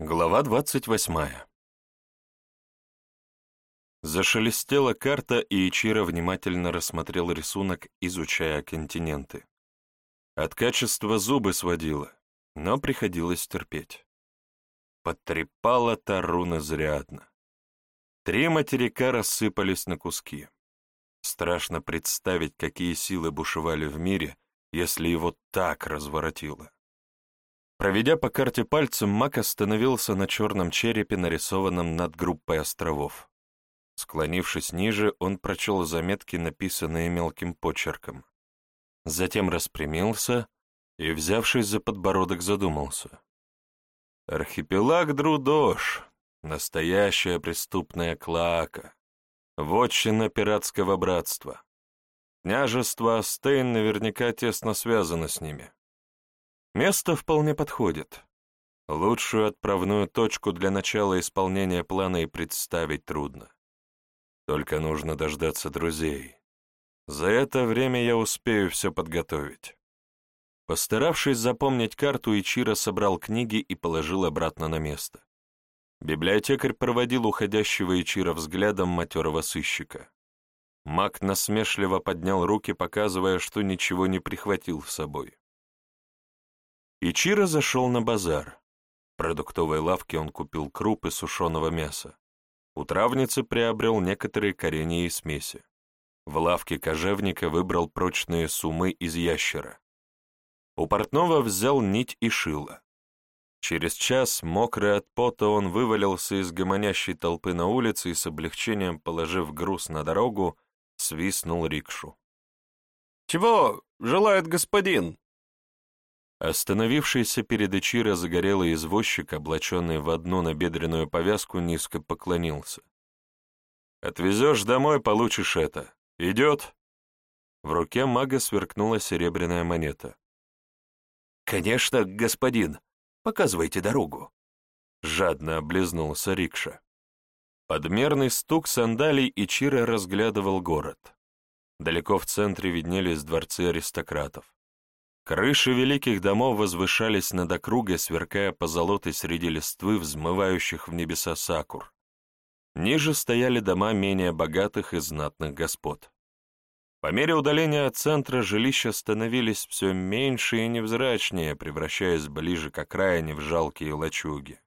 Глава двадцать восьмая Зашелестела карта, и Ичиро внимательно рассмотрел рисунок, изучая континенты. От качества зубы сводило, но приходилось терпеть. Потрепала Тарун изрядно. Три материка рассыпались на куски. Страшно представить, какие силы бушевали в мире, если его так разворотило. Проведя по карте пальцем, Мак остановился на черном черепе, нарисованном над группой островов. Склонившись ниже, он прочел заметки, написанные мелким почерком. Затем распрямился и, взявшись за подбородок, задумался. Архипелаг Друдош, настоящая преступная клака, вотчина пиратского братства. Княжество Астейн наверняка тесно связано с ними. Место вполне подходит. Лучшую отправную точку для начала исполнения плана и представить трудно. Только нужно дождаться друзей. За это время я успею все подготовить. Постаравшись запомнить карту, Ичиро собрал книги и положил обратно на место. Библиотекарь проводил уходящего Ичиро взглядом матерого сыщика. Маг насмешливо поднял руки, показывая, что ничего не прихватил с собой. Ичиро зашел на базар. В продуктовой лавке он купил крупы сушеного мяса. У травницы приобрел некоторые коренья и смеси. В лавке кожевника выбрал прочные сумы из ящера. У портного взял нить и шило. Через час, мокрый от пота, он вывалился из гомонящей толпы на улице и с облегчением, положив груз на дорогу, свистнул рикшу. «Чего желает господин?» Остановившийся перед Ичиро загорелый извозчик, облаченный в одну набедренную повязку, низко поклонился. «Отвезешь домой, получишь это. Идет?» В руке мага сверкнула серебряная монета. «Конечно, господин. Показывайте дорогу». Жадно облизнулся рикша. Подмерный стук сандалий Ичиро разглядывал город. Далеко в центре виднелись дворцы аристократов. Крыши великих домов возвышались над округой, сверкая позолотой среди листвы, взмывающих в небеса сакур. Ниже стояли дома менее богатых и знатных господ. По мере удаления от центра жилища становились все меньше и невзрачнее, превращаясь ближе к окраине в жалкие лачуги.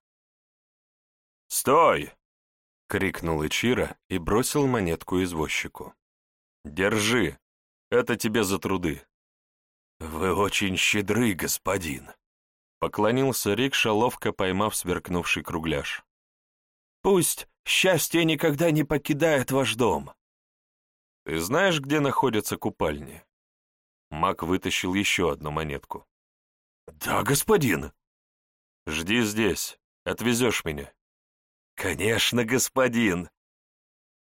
«Стой!» — крикнул Ичиро и бросил монетку извозчику. «Держи! Это тебе за труды!» «Вы очень щедры, господин», — поклонился Рикша, ловко поймав сверкнувший кругляш. «Пусть счастье никогда не покидает ваш дом». «Ты знаешь, где находятся купальни?» Мак вытащил еще одну монетку. «Да, господин». «Жди здесь, отвезешь меня». «Конечно, господин».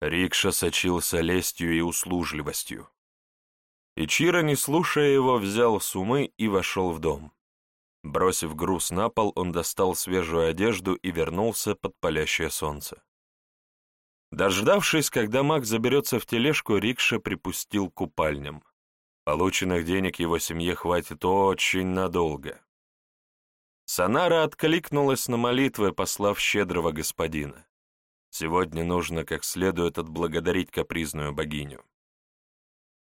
Рикша сочился лестью и услужливостью. Ичиро, не слушая его, взял сумы и вошел в дом. Бросив груз на пол, он достал свежую одежду и вернулся под палящее солнце. Дождавшись, когда маг заберется в тележку, Рикша припустил купальням. Полученных денег его семье хватит очень надолго. Санара откликнулась на молитвы, послав щедрого господина. Сегодня нужно как следует отблагодарить капризную богиню.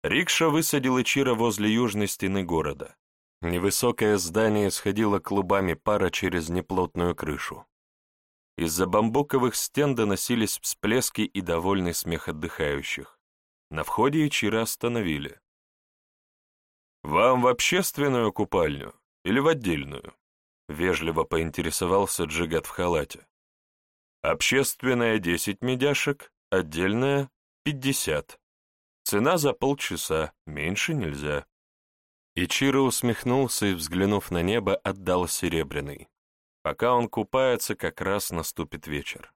Рикша высадил Ичира возле южной стены города. Невысокое здание сходило клубами пара через неплотную крышу. Из-за бамбуковых стен доносились всплески и довольный смех отдыхающих. На входе Ичира остановили. «Вам в общественную купальню или в отдельную?» — вежливо поинтересовался Джигат в халате. «Общественная — десять медяшек, отдельная — пятьдесят. Цена за полчаса, меньше нельзя. Ичиро усмехнулся и, взглянув на небо, отдал серебряный. Пока он купается, как раз наступит вечер.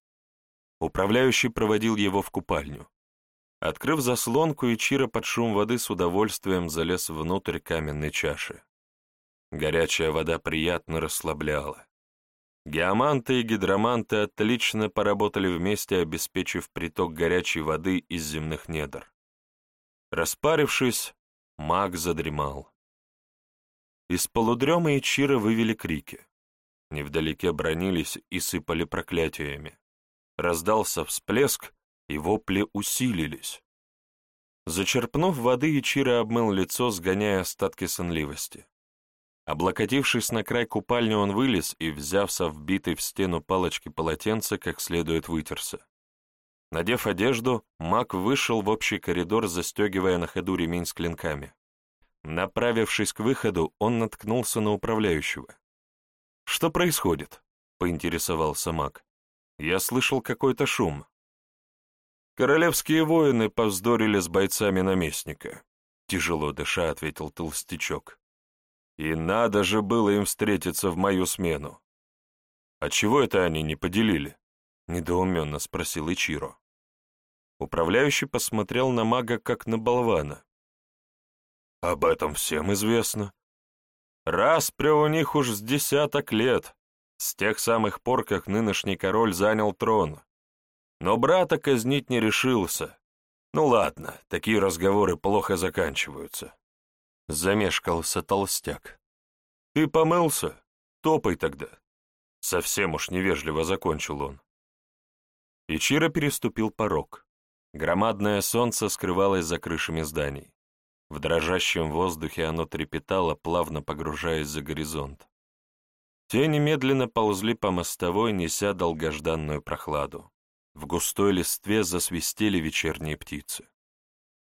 Управляющий проводил его в купальню. Открыв заслонку, Ичиро под шум воды с удовольствием залез внутрь каменной чаши. Горячая вода приятно расслабляла. Геоманты и гидроманты отлично поработали вместе, обеспечив приток горячей воды из земных недр. Распарившись, маг задремал. Из полудрема Ичира вывели крики. Невдалеке бронились и сыпали проклятиями. Раздался всплеск, и вопли усилились. Зачерпнув воды, Ичиро обмыл лицо, сгоняя остатки сонливости. Облокотившись на край купальни, он вылез и, взяв со вбитой в стену палочки полотенца, как следует вытерся. Надев одежду, маг вышел в общий коридор, застегивая на ходу ремень с клинками. Направившись к выходу, он наткнулся на управляющего. «Что происходит?» — поинтересовался маг. «Я слышал какой-то шум». «Королевские воины повздорили с бойцами наместника», — тяжело дыша ответил толстячок. «И надо же было им встретиться в мою смену». «А чего это они не поделили?» — недоуменно спросил Ичиро. Управляющий посмотрел на мага как на болвана. «Об этом всем известно. Распря у них уж с десяток лет, с тех самых пор, как нынешний король занял трон. Но брата казнить не решился. Ну ладно, такие разговоры плохо заканчиваются. Замешкался толстяк. Ты помылся? Топай тогда. Совсем уж невежливо закончил он. Ичиро переступил порог. Громадное солнце скрывалось за крышами зданий. В дрожащем воздухе оно трепетало, плавно погружаясь за горизонт. Тени медленно ползли по мостовой, неся долгожданную прохладу. В густой листве засвистели вечерние птицы.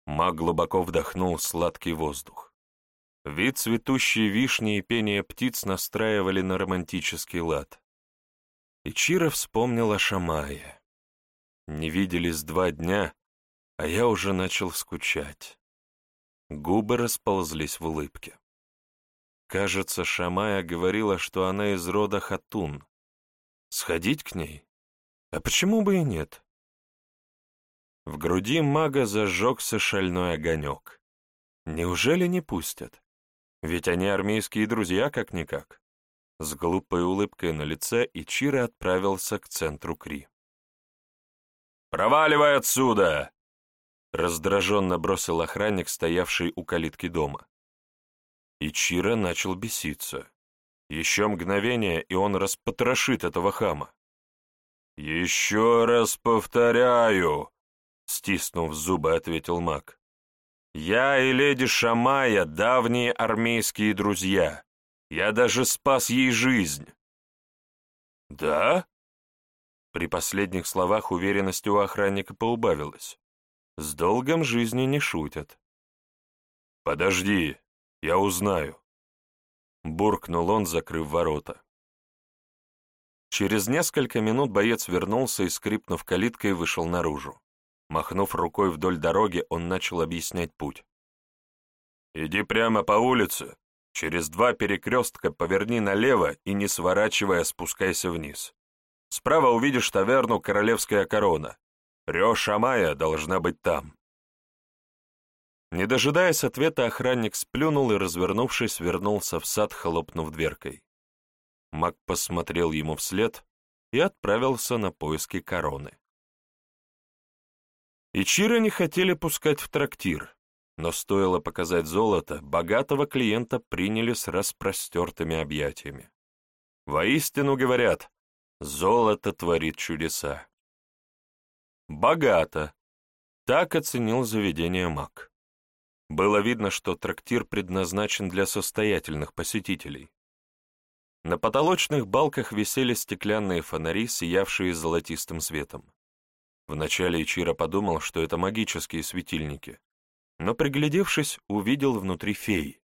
Маг глубоко вдохнул сладкий воздух. Вид цветущей вишни и пение птиц настраивали на романтический лад. И Чира вспомнил о Шамае. Не виделись два дня, а я уже начал скучать. Губы расползлись в улыбке. Кажется, Шамая говорила, что она из рода Хатун. Сходить к ней? А почему бы и нет? В груди мага зажегся шальной огонек. Неужели не пустят? Ведь они армейские друзья как-никак. С глупой улыбкой на лице Ичиро отправился к центру Кри. «Проваливай отсюда!» Раздраженно бросил охранник, стоявший у калитки дома. Ичиро начал беситься. Еще мгновение, и он распотрошит этого хама. «Еще раз повторяю», — стиснув зубы, ответил маг. «Я и леди Шамая — давние армейские друзья. Я даже спас ей жизнь». «Да?» При последних словах уверенность у охранника поубавилась. С долгом жизни не шутят. «Подожди, я узнаю», — буркнул он, закрыв ворота. Через несколько минут боец вернулся и, скрипнув калиткой, вышел наружу. Махнув рукой вдоль дороги, он начал объяснять путь. «Иди прямо по улице, через два перекрестка поверни налево и, не сворачивая, спускайся вниз. Справа увидишь таверну «Королевская корона». Рёша Майя должна быть там». Не дожидаясь ответа, охранник сплюнул и, развернувшись, вернулся в сад, хлопнув дверкой. Маг посмотрел ему вслед и отправился на поиски короны. Ичиро не хотели пускать в трактир, но стоило показать золото, богатого клиента приняли с распростертыми объятиями. Воистину говорят, золото творит чудеса. Богато. Так оценил заведение маг. Было видно, что трактир предназначен для состоятельных посетителей. На потолочных балках висели стеклянные фонари, сиявшие золотистым светом. Вначале Ичиро подумал, что это магические светильники, но, приглядевшись, увидел внутри феи.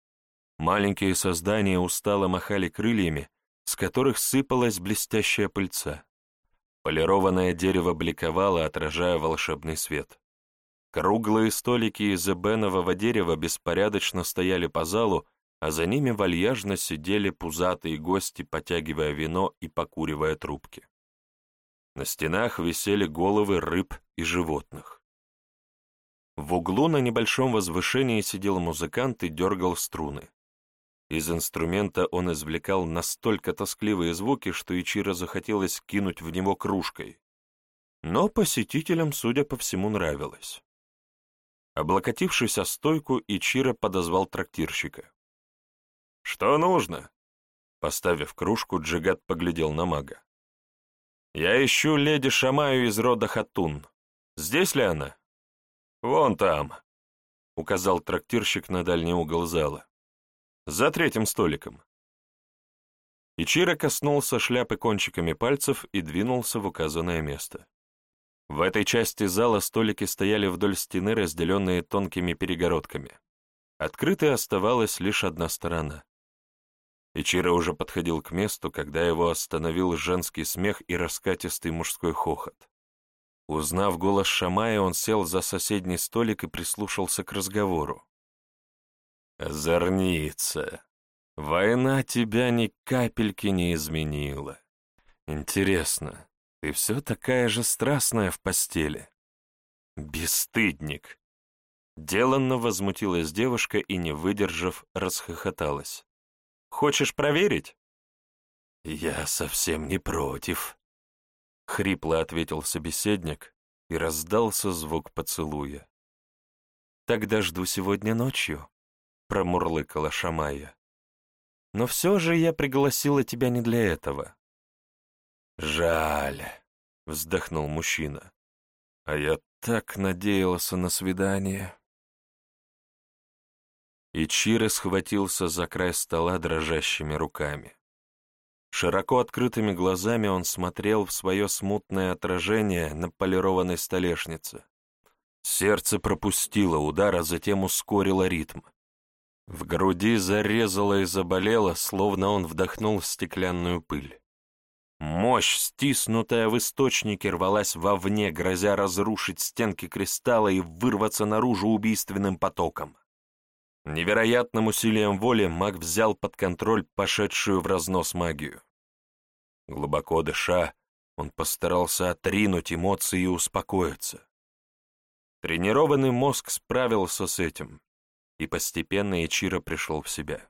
Маленькие создания устало махали крыльями, с которых сыпалась блестящая пыльца. Полированное дерево бликовало, отражая волшебный свет. Круглые столики из эбенового дерева беспорядочно стояли по залу, а за ними вальяжно сидели пузатые гости, потягивая вино и покуривая трубки. На стенах висели головы рыб и животных. В углу на небольшом возвышении сидел музыкант и дергал струны. Из инструмента он извлекал настолько тоскливые звуки, что Ичиро захотелось кинуть в него кружкой. Но посетителям, судя по всему, нравилось. Облокотившись о стойку, Ичиро подозвал трактирщика. «Что нужно?» Поставив кружку, Джигат поглядел на мага. «Я ищу леди Шамаю из рода Хатун. Здесь ли она?» «Вон там», — указал трактирщик на дальний угол зала. «За третьим столиком». Ичиро коснулся шляпы кончиками пальцев и двинулся в указанное место. В этой части зала столики стояли вдоль стены, разделенные тонкими перегородками. Открытой оставалась лишь одна сторона. Ичиро уже подходил к месту, когда его остановил женский смех и раскатистый мужской хохот. Узнав голос Шамая, он сел за соседний столик и прислушался к разговору. «Зорница, война тебя ни капельки не изменила. Интересно, ты все такая же страстная в постели?» «Бесстыдник!» Деланно возмутилась девушка и, не выдержав, расхохоталась. Хочешь проверить?» «Я совсем не против», — хрипло ответил собеседник, и раздался звук поцелуя. «Тогда жду сегодня ночью», — промурлыкала Шамая. «Но все же я пригласила тебя не для этого». «Жаль», — вздохнул мужчина. «А я так надеялся на свидание». Ичиро схватился за край стола дрожащими руками. Широко открытыми глазами он смотрел в свое смутное отражение на полированной столешнице. Сердце пропустило удар, а затем ускорило ритм. В груди зарезало и заболело, словно он вдохнул стеклянную пыль. Мощь, стиснутая в источнике, рвалась вовне, грозя разрушить стенки кристалла и вырваться наружу убийственным потоком. Невероятным усилием воли маг взял под контроль пошедшую в разнос магию. Глубоко дыша, он постарался отринуть эмоции и успокоиться. Тренированный мозг справился с этим, и постепенно Ичиро пришел в себя.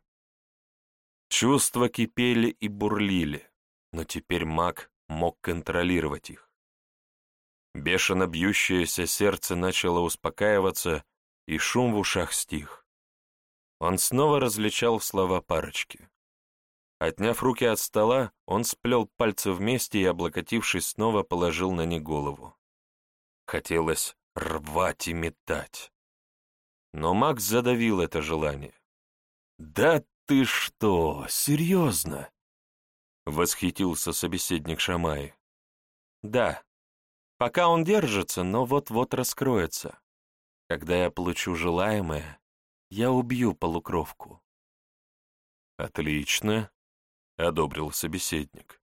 Чувства кипели и бурлили, но теперь маг мог контролировать их. Бешено бьющееся сердце начало успокаиваться, и шум в ушах стих. Он снова различал слова парочки. Отняв руки от стола, он сплел пальцы вместе и, облокотившись, снова положил на них голову. Хотелось рвать и метать. Но Макс задавил это желание. «Да ты что, серьезно?» — восхитился собеседник Шамай. «Да, пока он держится, но вот-вот раскроется. Когда я получу желаемое, я убью полукровку. Отлично, одобрил собеседник.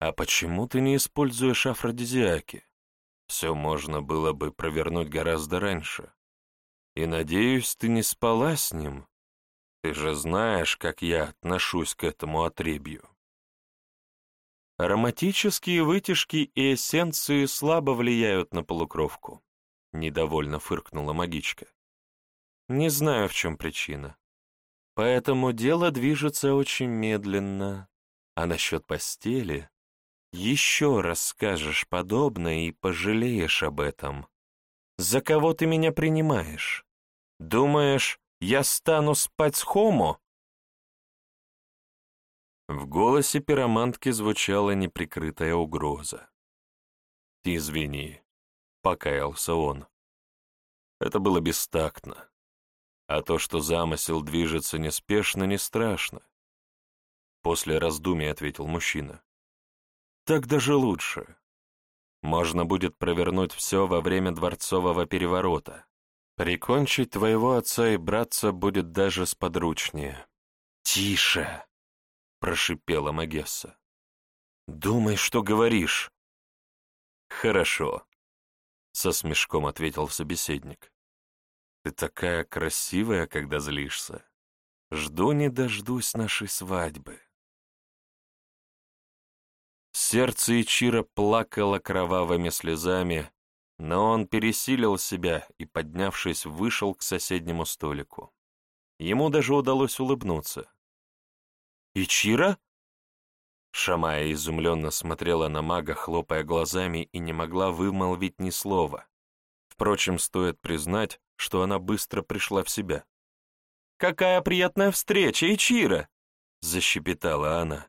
А почему ты не используешь афродизиаки? Все можно было бы провернуть гораздо раньше. И, надеюсь, ты не спала с ним? Ты же знаешь, как я отношусь к этому отребью. Ароматические вытяжки и эссенции слабо влияют на полукровку, недовольно фыркнула магичка. Не знаю, в чем причина. Поэтому дело движется очень медленно. А насчет постели... Еще раз скажешь подобное и пожалеешь об этом. За кого ты меня принимаешь? Думаешь, я стану спать с Хомо? В голосе пиромантки звучала неприкрытая угроза. «Извини», — покаялся он. Это было бестактно. А то, что замысел движется неспешно, не страшно. После раздумий ответил мужчина. Так даже лучше. Можно будет провернуть все во время дворцового переворота. Прикончить твоего отца и братца будет даже сподручнее. «Тише!» — прошипела Магесса. «Думай, что говоришь». «Хорошо», — со смешком ответил собеседник. Ты такая красивая, когда злишься. Жду не дождусь нашей свадьбы. Сердце Ичира плакало кровавыми слезами, но он пересилил себя и, поднявшись, вышел к соседнему столику. Ему даже удалось улыбнуться. «Ичира?» Шамая изумленно смотрела на мага, хлопая глазами, и не могла вымолвить ни слова. Впрочем, стоит признать, что она быстро пришла в себя. «Какая приятная встреча, Ичира!» — защепетала она.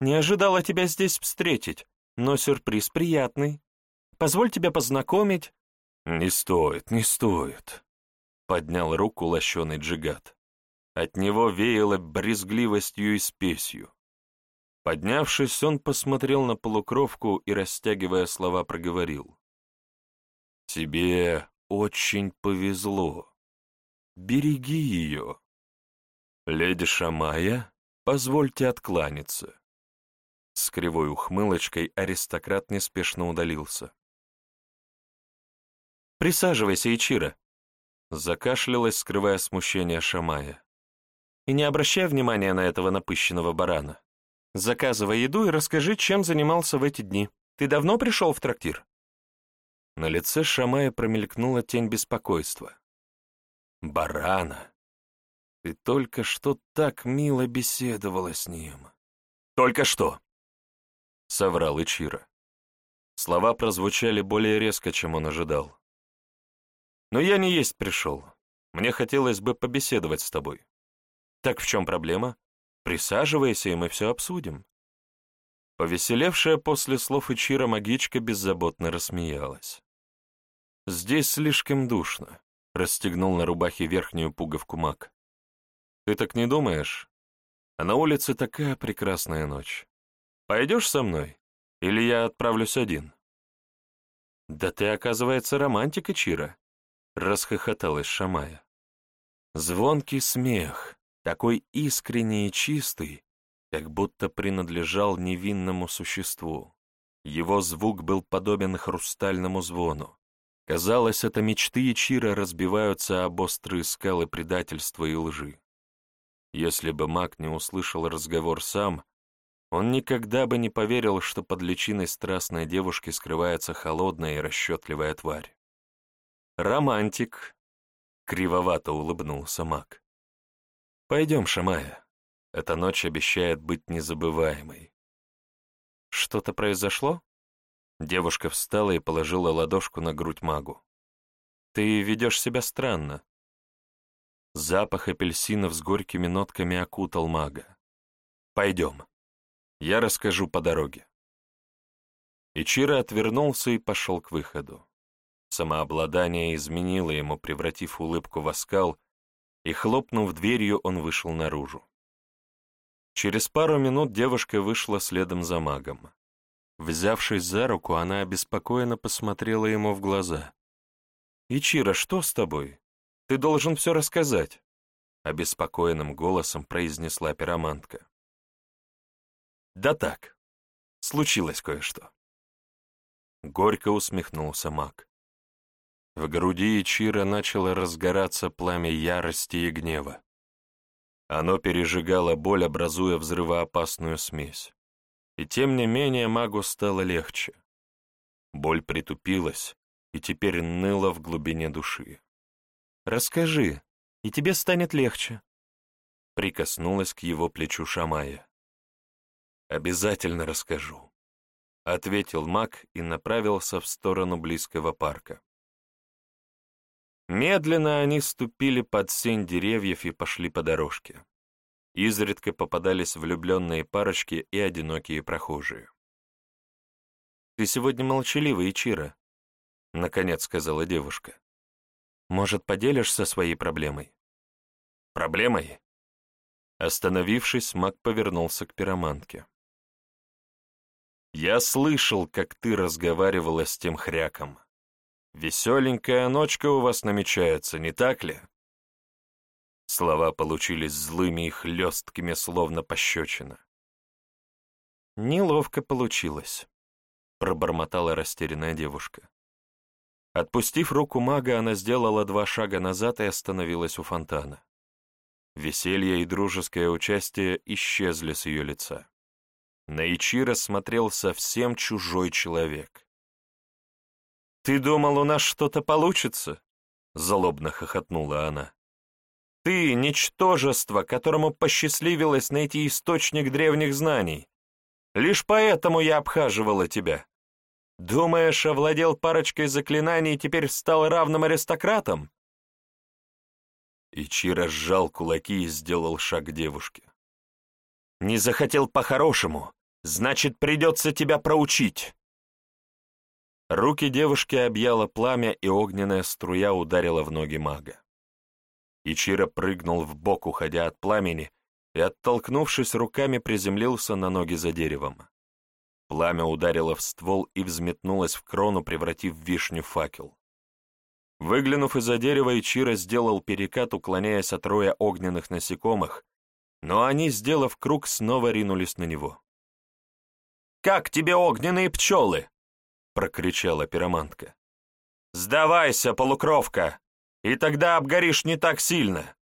«Не ожидала тебя здесь встретить, но сюрприз приятный. Позволь тебя познакомить». «Не стоит, не стоит», — поднял руку лощеный джигат. От него веяло брезгливостью и спесью. Поднявшись, он посмотрел на полукровку и, растягивая слова, проговорил. «Тебе очень повезло. Береги ее. Леди Шамая, позвольте откланяться». С кривой ухмылочкой аристократ неспешно удалился. «Присаживайся, Ичиро», — закашлялась, скрывая смущение Шамая. «И не обращай внимания на этого напыщенного барана. Заказывай еду и расскажи, чем занимался в эти дни. Ты давно пришел в трактир?» На лице Шамая промелькнула тень беспокойства. «Барана! Ты только что так мило беседовала с ним!» «Только что!» — соврал Ичиро. Слова прозвучали более резко, чем он ожидал. «Но я не есть пришел. Мне хотелось бы побеседовать с тобой. Так в чем проблема? Присаживайся, и мы все обсудим». Повеселевшая после слов Ичира магичка беззаботно рассмеялась. «Здесь слишком душно», — расстегнул на рубахе верхнюю пуговку маг. «Ты так не думаешь? А на улице такая прекрасная ночь. Пойдешь со мной? Или я отправлюсь один?» «Да ты, оказывается, романтика, Чира», — расхохоталась Шамая. Звонкий смех, такой искренний и чистый, как будто принадлежал невинному существу. Его звук был подобен хрустальному звону. Казалось, это мечты Ичира разбиваются об острые скалы предательства и лжи. Если бы маг не услышал разговор сам, он никогда бы не поверил, что под личиной страстной девушки скрывается холодная и расчетливая тварь. «Романтик», — кривовато улыбнулся маг. «Пойдем, Шамая. Эта ночь обещает быть незабываемой». «Что-то произошло?» Девушка встала и положила ладошку на грудь магу. «Ты ведешь себя странно». Запах апельсинов с горькими нотками окутал мага. «Пойдем. Я расскажу по дороге». Ичиро отвернулся и пошел к выходу. Самообладание изменило ему, превратив улыбку в оскал, и, хлопнув дверью, он вышел наружу. Через пару минут девушка вышла следом за магом. Взявшись за руку, она обеспокоенно посмотрела ему в глаза. «Ичиро, что с тобой? Ты должен все рассказать», — обеспокоенным голосом произнесла пиромантка. «Да так, случилось кое-что». Горько усмехнулся маг. В груди Ичира начало разгораться пламя ярости и гнева. Оно пережигало боль, образуя взрывоопасную смесь. И тем не менее магу стало легче. Боль притупилась и теперь ныла в глубине души. «Расскажи, и тебе станет легче», — прикоснулась к его плечу Шамая. «Обязательно расскажу», — ответил маг и направился в сторону близкого парка. Медленно они ступили под сень деревьев и пошли по дорожке. Изредка попадались влюбленные парочки и одинокие прохожие. «Ты сегодня молчаливый, Ичиро», — наконец сказала девушка. «Может, поделишься своей проблемой?» «Проблемой?» Остановившись, маг повернулся к пироманке. «Я слышал, как ты разговаривала с тем хряком. Веселенькая ночка у вас намечается, не так ли?» Слова получились злыми и хлесткими, словно пощечина. «Неловко получилось», — пробормотала растерянная девушка. Отпустив руку мага, она сделала два шага назад и остановилась у фонтана. Веселье и дружеское участие исчезли с ее лица. На Ичиро смотрел совсем чужой человек. «Ты думал, у нас что-то получится?» — злобно хохотнула она. «Ты — ничтожество, которому посчастливилось найти источник древних знаний. Лишь поэтому я обхаживала тебя. Думаешь, овладел парочкой заклинаний и теперь стал равным аристократом?» Ичи разжал кулаки и сделал шаг к девушке. Не захотел по-хорошему, значит, придется тебя проучить. Руки девушки объяло пламя, и огненная струя ударила в ноги мага. Ичиро прыгнул в бок, уходя от пламени, и, оттолкнувшись руками, приземлился на ноги за деревом. Пламя ударило в ствол и взметнулось в крону, превратив вишню в факел. Выглянув из-за дерева, Ичиро сделал перекат, уклоняясь от роя огненных насекомых, но они, сделав круг, снова ринулись на него. «Как тебе огненные пчелы?» — прокричала пиромантка. «Сдавайся, полукровка, и тогда обгоришь не так сильно.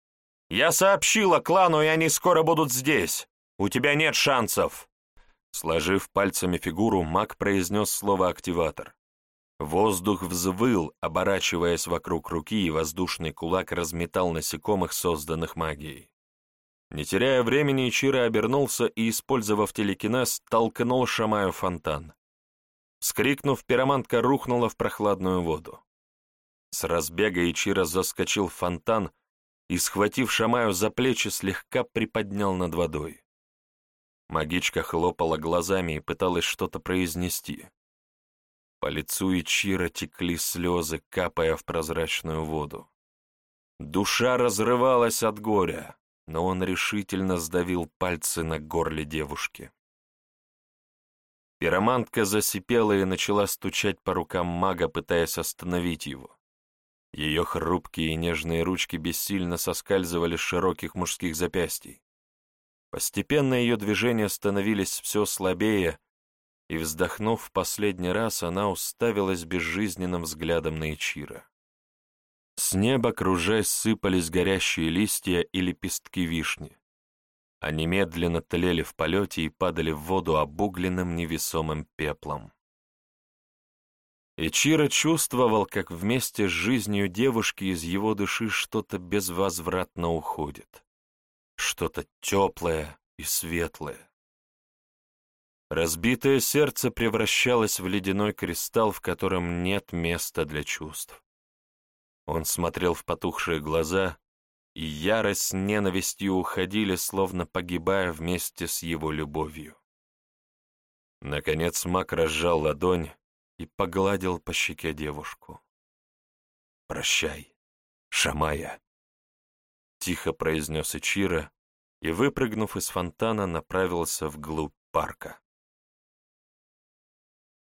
Я сообщила клану, и они скоро будут здесь. У тебя нет шансов». Сложив пальцами фигуру, маг произнес слово «активатор». Воздух взвыл, оборачиваясь вокруг руки, и воздушный кулак разметал насекомых, созданных магией. Не теряя времени, Чира обернулся и, использовав телекинез, толкнул Шамаю фонтан. Скрикнув, пиромантка рухнула в прохладную воду. С разбега Ичиро заскочил в фонтан и, схватив Шамаю за плечи, слегка приподнял над водой. Магичка хлопала глазами и пыталась что-то произнести. По лицу Ичиро текли слезы, капая в прозрачную воду. Душа разрывалась от горя, но он решительно сдавил пальцы на горле девушки. Пиромантка засипела и начала стучать по рукам мага, пытаясь остановить его. Ее хрупкие и нежные ручки бессильно соскальзывали с широких мужских запястий. Постепенно ее движения становились все слабее, и, вздохнув в последний раз, она уставилась безжизненным взглядом на Ичира. С неба, кружась, сыпались горящие листья и лепестки вишни. Они медленно тлели в полете и падали в воду обугленным невесомым пеплом. Ичиро чувствовал, как вместе с жизнью девушки из его души что-то безвозвратно уходит. Что-то теплое и светлое. Разбитое сердце превращалось в ледяной кристалл, в котором нет места для чувств. Он смотрел в потухшие глаза и ярость с ненавистью уходили, словно погибая вместе с его любовью. Наконец маг разжал ладонь и погладил по щеке девушку. «Прощай, Шамая», — тихо произнес Ичира и, выпрыгнув из фонтана, направился вглубь парка.